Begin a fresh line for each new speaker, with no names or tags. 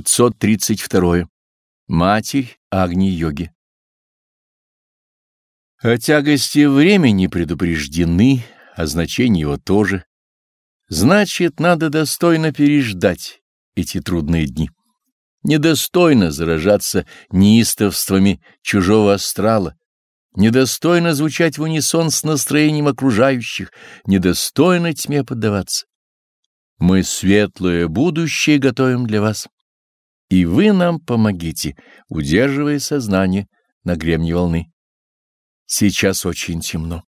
532. Матерь Агни-йоги О тягости времени предупреждены, о значении его тоже. Значит, надо достойно переждать эти трудные дни. Недостойно заражаться неистовствами чужого астрала, недостойно звучать в унисон с настроением окружающих, недостойно тьме поддаваться. Мы светлое будущее готовим для вас, и вы нам помогите, удерживая сознание на гребне волны. Сейчас очень темно.